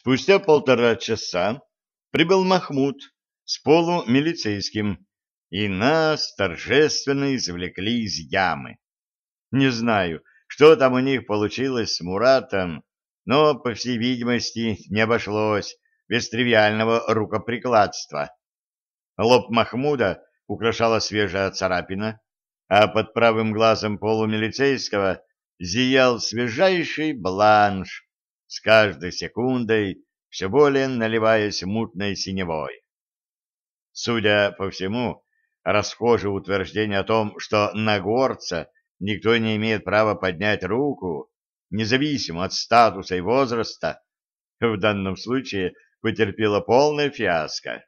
Спустя полтора часа прибыл Махмуд с полумилицейским, и нас торжественно извлекли из ямы. Не знаю, что там у них получилось с Муратом, но, по всей видимости, не обошлось без тривиального рукоприкладства. Лоб Махмуда украшала свежая царапина, а под правым глазом полумилицейского зиял свежайший бланш, с каждой секундой все более наливаясь мутной синевой. Судя по всему, расхожее утверждение о том, что на горца никто не имеет права поднять руку, независимо от статуса и возраста, в данном случае потерпело полное фиаско.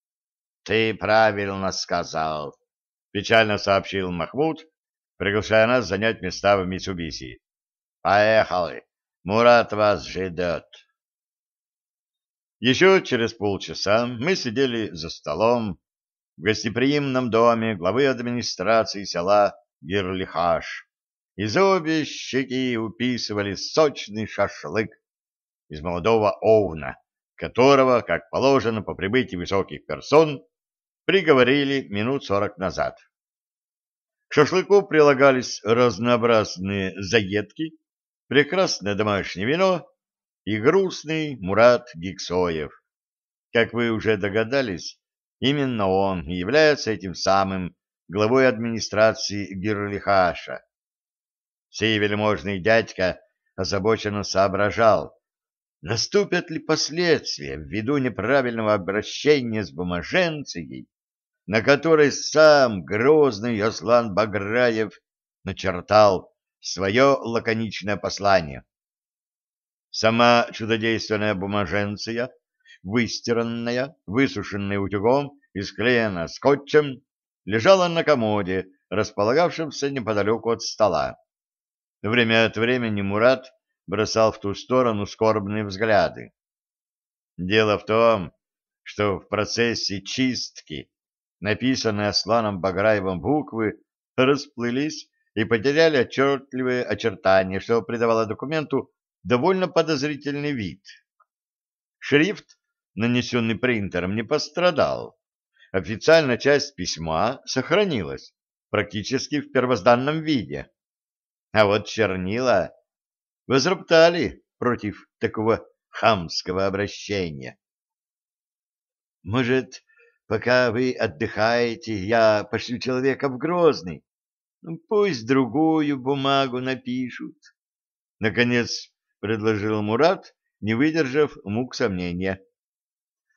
— Ты правильно сказал, — печально сообщил Махмуд, приглашая нас занять места в Митсубиси. — Поехали. Мурат вас ждет. Еще через полчаса мы сидели за столом в гостеприимном доме главы администрации села Гирлихаш, и за обе щеки уписывали сочный шашлык из молодого овна, которого, как положено по прибытии высоких персон, приговорили минут сорок назад. К шашлыку прилагались разнообразные заедки, прекрасное домашнее вино и грустный Мурат Гиксоев. Как вы уже догадались, именно он является этим самым главой администрации Гирлихаша. Сей вельможный дядька озабоченно соображал, наступят ли последствия ввиду неправильного обращения с бумаженцией, на которой сам грозный Аслан Баграев начертал свое лаконичное послание. Сама чудодейственная бумаженция, выстиранная, высушенная утюгом и склеена скотчем, лежала на комоде, располагавшемся неподалеку от стола. Время от времени Мурат бросал в ту сторону скорбные взгляды. Дело в том, что в процессе чистки написанные Асланом Баграевым буквы расплылись и потеряли отчетливые очертания, что придавало документу довольно подозрительный вид. Шрифт, нанесенный принтером, не пострадал. Официальная часть письма сохранилась практически в первозданном виде. А вот чернила возроптали против такого хамского обращения. «Может, пока вы отдыхаете, я пошлю человека в Грозный?» Ну, пусть другую бумагу напишут. Наконец предложил Мурат, не выдержав мук сомнения.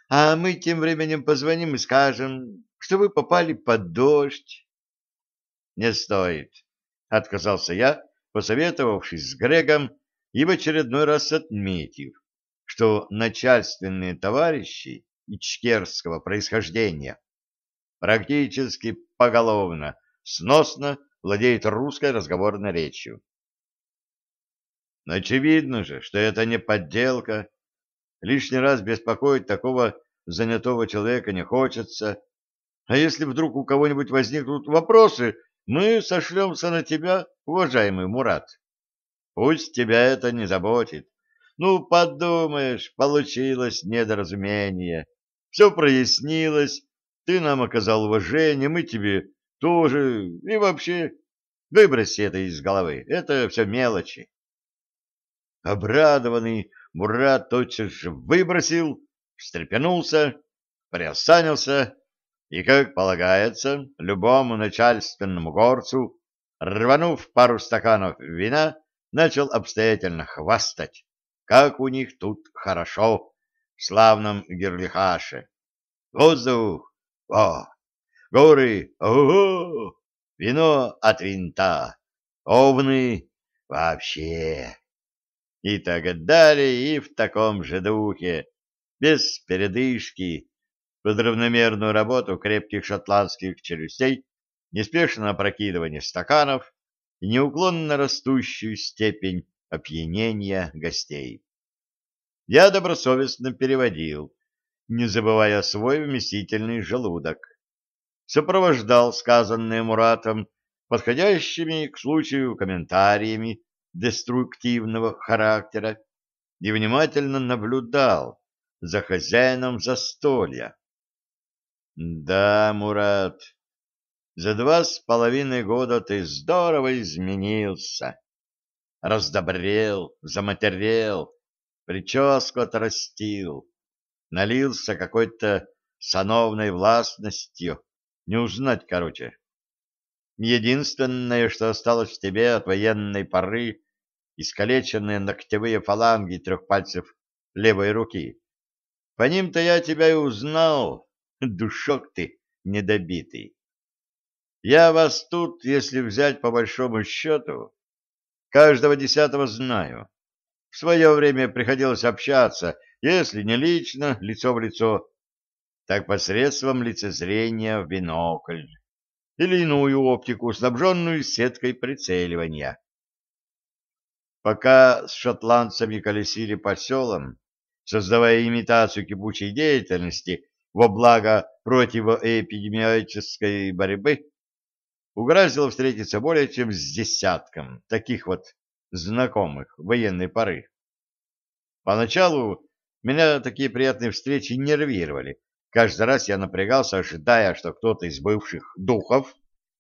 А мы тем временем позвоним и скажем, что вы попали под дождь. Не стоит, отказался я, посоветовавшись с Грегом и в очередной раз отметив, что начальственные товарищи ичкерского происхождения практически поголовно, сносно владеет русской разговорной речью. Очевидно же, что это не подделка. Лишний раз беспокоить такого занятого человека не хочется. А если вдруг у кого-нибудь возникнут вопросы, мы сошлемся на тебя, уважаемый Мурат. Пусть тебя это не заботит. Ну, подумаешь, получилось недоразумение. Все прояснилось, ты нам оказал уважение, мы тебе тоже. И вообще, выброси это из головы. Это все мелочи. Обрадованный Мурат тотчас же выбросил, встрепенулся, приосанился и, как полагается, любому начальственному горцу, рванув пару стаканов вина, начал обстоятельно хвастать, как у них тут хорошо в славном Герлихаше. Воздух! О, горы, ого, вино от винта, овны вообще. И так далее, и в таком же духе, без передышки, под равномерную работу крепких шотландских челюстей, неспешное опрокидывание стаканов и неуклонно растущую степень опьянения гостей. Я добросовестно переводил, не забывая свой вместительный желудок сопровождал сказанное Муратом подходящими к случаю комментариями деструктивного характера и внимательно наблюдал за хозяином застолья. Да, Мурат, за два с половиной года ты здорово изменился. Раздобрел, заматерел, прическу отрастил, налился какой-то сановной властностью. Не узнать, короче. Единственное, что осталось в тебе от военной поры, искалеченные ногтевые фаланги трех пальцев левой руки. По ним-то я тебя и узнал, душок ты недобитый. Я вас тут, если взять по большому счету, каждого десятого знаю. В свое время приходилось общаться, если не лично, лицо в лицо, так посредством лицезрения в бинокль или иную оптику, снабженную сеткой прицеливания. Пока с шотландцами колесили по селам, создавая имитацию кипучей деятельности во благо противоэпидемиологической борьбы, угрозило встретиться более чем с десятком таких вот знакомых военной поры. Поначалу меня такие приятные встречи нервировали. Каждый раз я напрягался, ожидая, что кто-то из бывших духов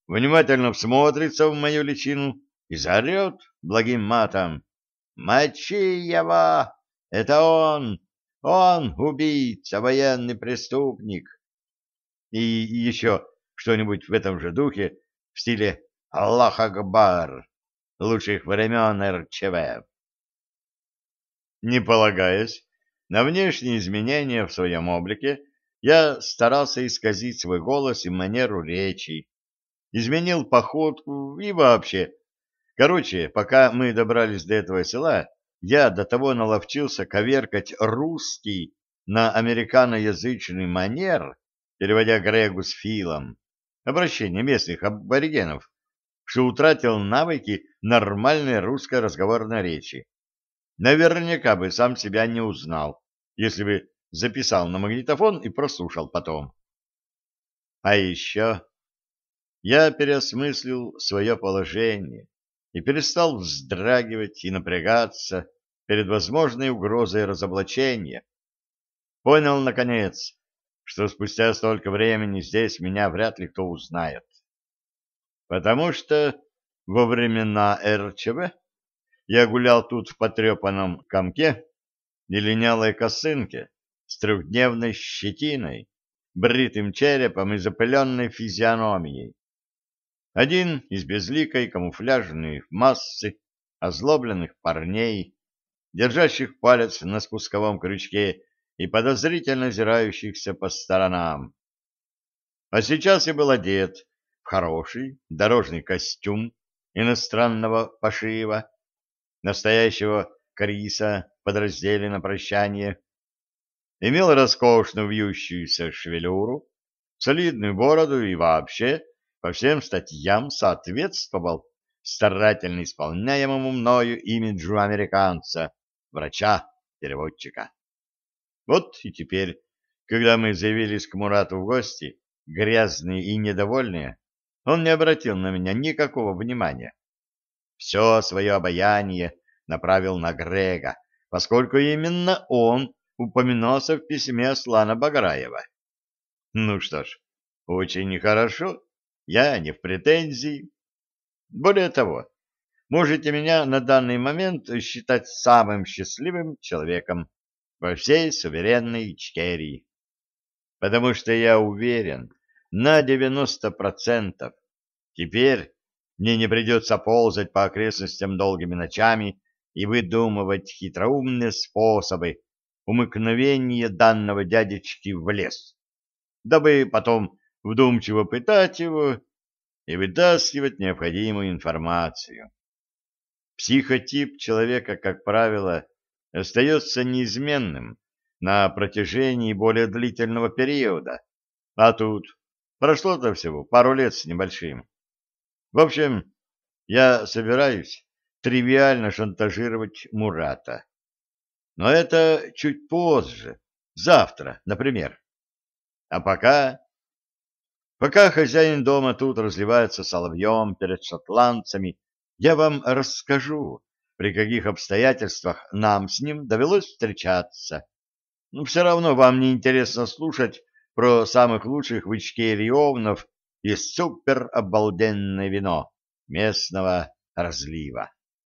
внимательно всмотрится в мою личину и заорет благим матом. «Мочи его! Это он! Он убийца, военный преступник!» И еще что-нибудь в этом же духе, в стиле «Аллах Акбар!» лучших времен РЧВ. Не полагаясь на внешние изменения в своем облике, я старался исказить свой голос и манеру речи, изменил походку и вообще. Короче, пока мы добрались до этого села, я до того наловчился коверкать русский на американоязычный манер, переводя Грегу с Филом, обращение местных аборигенов, что утратил навыки нормальной русской разговорной речи. Наверняка бы сам себя не узнал, если бы записал на магнитофон и прослушал потом. А еще я переосмыслил свое положение и перестал вздрагивать и напрягаться перед возможной угрозой разоблачения. Понял, наконец, что спустя столько времени здесь меня вряд ли кто узнает потому что во времена РЧВ я гулял тут в потрепанном комке и линялой косынке с трехдневной щетиной, бритым черепом и запыленной физиономией. Один из безликой камуфляжной массы озлобленных парней, держащих палец на спусковом крючке и подозрительно озирающихся по сторонам. А сейчас я был одет хороший дорожный костюм иностранного пошива, настоящего Криса подраздели на прощание, имел роскошную вьющуюся шевелюру, солидную бороду и вообще по всем статьям соответствовал старательно исполняемому мною имиджу американца, врача-переводчика. Вот и теперь, когда мы заявились к Мурату в гости, грязные и недовольные, он не обратил на меня никакого внимания. Все свое обаяние направил на Грега, поскольку именно он упоминался в письме Аслана Баграева. Ну что ж, очень нехорошо, я не в претензии. Более того, можете меня на данный момент считать самым счастливым человеком во всей суверенной Ичкерии. Потому что я уверен, на 90%. Теперь мне не придется ползать по окрестностям долгими ночами и выдумывать хитроумные способы умыкновения данного дядечки в лес, дабы потом вдумчиво пытать его и вытаскивать необходимую информацию. Психотип человека, как правило, остается неизменным на протяжении более длительного периода, а тут Прошло-то всего пару лет с небольшим. В общем, я собираюсь тривиально шантажировать Мурата. Но это чуть позже, завтра, например. А пока... Пока хозяин дома тут разливается соловьем перед шотландцами, я вам расскажу, при каких обстоятельствах нам с ним довелось встречаться. Но все равно вам не интересно слушать про самых лучших в Ичкерии и супер-обалденное вино местного разлива.